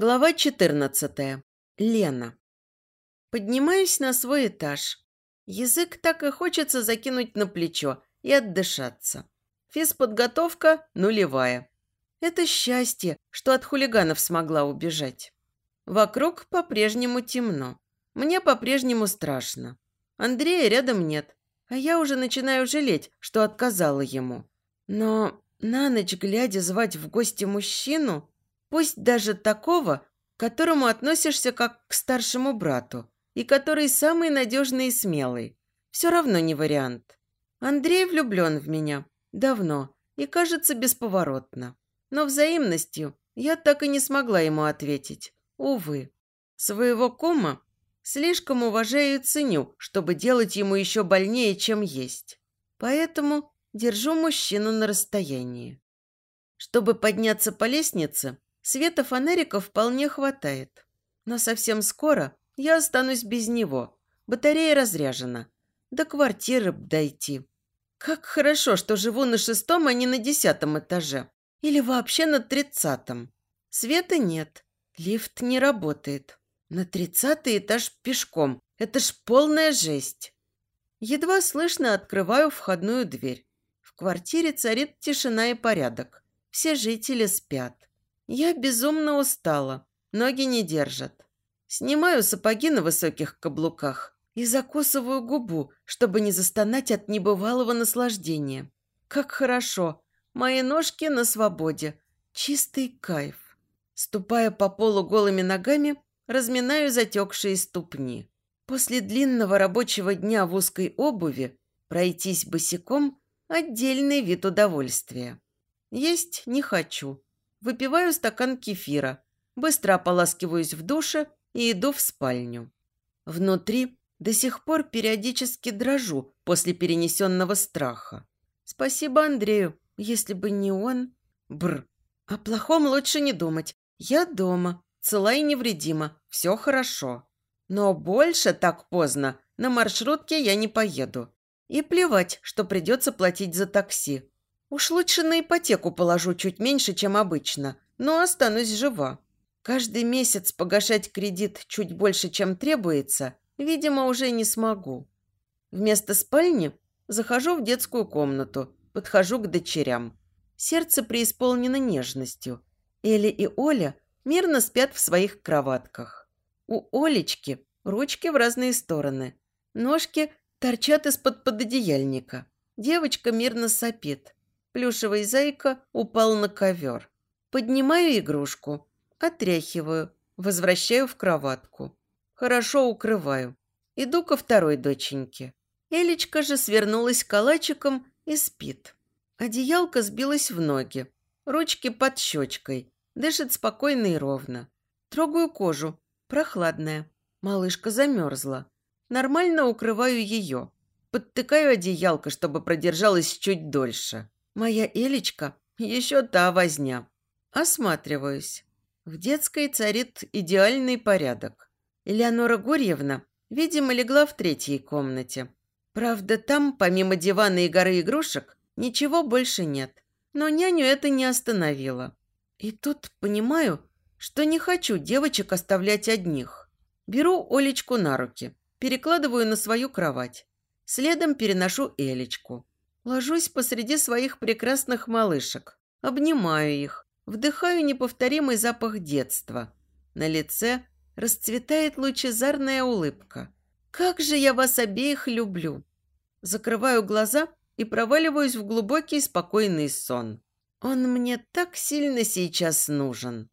Глава 14. Лена. Поднимаюсь на свой этаж. Язык так и хочется закинуть на плечо и отдышаться. Физподготовка нулевая. Это счастье, что от хулиганов смогла убежать. Вокруг по-прежнему темно. Мне по-прежнему страшно. Андрея рядом нет, а я уже начинаю жалеть, что отказала ему. Но на ночь глядя звать в гости мужчину Пусть даже такого, к которому относишься как к старшему брату, и который самый надежный и смелый. Все равно не вариант. Андрей влюблен в меня. Давно. И, кажется, бесповоротно. Но взаимностью я так и не смогла ему ответить. Увы. Своего кума слишком уважаю и ценю, чтобы делать ему еще больнее, чем есть. Поэтому держу мужчину на расстоянии. Чтобы подняться по лестнице, Света фонариков вполне хватает. Но совсем скоро я останусь без него. Батарея разряжена. До квартиры б дойти. Как хорошо, что живу на шестом, а не на десятом этаже. Или вообще на тридцатом. Света нет. Лифт не работает. На тридцатый этаж пешком. Это ж полная жесть. Едва слышно открываю входную дверь. В квартире царит тишина и порядок. Все жители спят. Я безумно устала, ноги не держат. Снимаю сапоги на высоких каблуках и закусываю губу, чтобы не застонать от небывалого наслаждения. Как хорошо, мои ножки на свободе, чистый кайф. Ступая по полу голыми ногами, разминаю затекшие ступни. После длинного рабочего дня в узкой обуви пройтись босиком – отдельный вид удовольствия. Есть не хочу. Выпиваю стакан кефира, быстро ополаскиваюсь в душе и иду в спальню. Внутри до сих пор периодически дрожу после перенесенного страха. Спасибо Андрею, если бы не он... Бр. О плохом лучше не думать. Я дома, цела и невредима, все хорошо. Но больше так поздно на маршрутке я не поеду. И плевать, что придется платить за такси. Уж лучше на ипотеку положу чуть меньше, чем обычно, но останусь жива. Каждый месяц погашать кредит чуть больше, чем требуется, видимо, уже не смогу. Вместо спальни захожу в детскую комнату, подхожу к дочерям. Сердце преисполнено нежностью. Эли и Оля мирно спят в своих кроватках. У Олечки ручки в разные стороны. Ножки торчат из-под пододеяльника. Девочка мирно сопит. Плюшевый зайка упал на ковер. Поднимаю игрушку, отряхиваю, возвращаю в кроватку. Хорошо укрываю. Иду ко второй доченьке. Элечка же свернулась калачиком и спит. Одеялка сбилась в ноги. Ручки под щечкой. Дышит спокойно и ровно. Трогаю кожу. Прохладная. Малышка замерзла. Нормально укрываю ее. Подтыкаю одеялко, чтобы продержалась чуть дольше. Моя Элечка еще та возня. Осматриваюсь. В детской царит идеальный порядок. Элеонора Гурьевна, видимо, легла в третьей комнате. Правда, там, помимо дивана и горы игрушек, ничего больше нет. Но няню это не остановило. И тут понимаю, что не хочу девочек оставлять одних. Беру Олечку на руки, перекладываю на свою кровать. Следом переношу Элечку. Ложусь посреди своих прекрасных малышек, обнимаю их, вдыхаю неповторимый запах детства. На лице расцветает лучезарная улыбка. «Как же я вас обеих люблю!» Закрываю глаза и проваливаюсь в глубокий спокойный сон. Он мне так сильно сейчас нужен.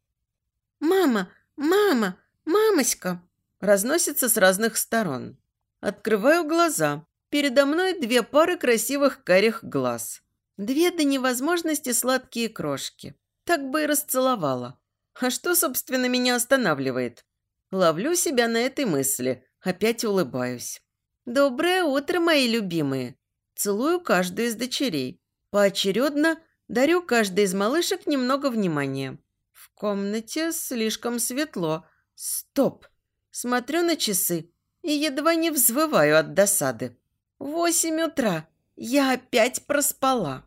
«Мама! Мама! Мамоська!» разносится с разных сторон. Открываю глаза. Передо мной две пары красивых карих глаз. Две до невозможности сладкие крошки. Так бы и расцеловала. А что, собственно, меня останавливает? Ловлю себя на этой мысли. Опять улыбаюсь. «Доброе утро, мои любимые!» Целую каждую из дочерей. Поочередно дарю каждой из малышек немного внимания. В комнате слишком светло. Стоп! Смотрю на часы и едва не взвываю от досады. Восемь утра. Я опять проспала.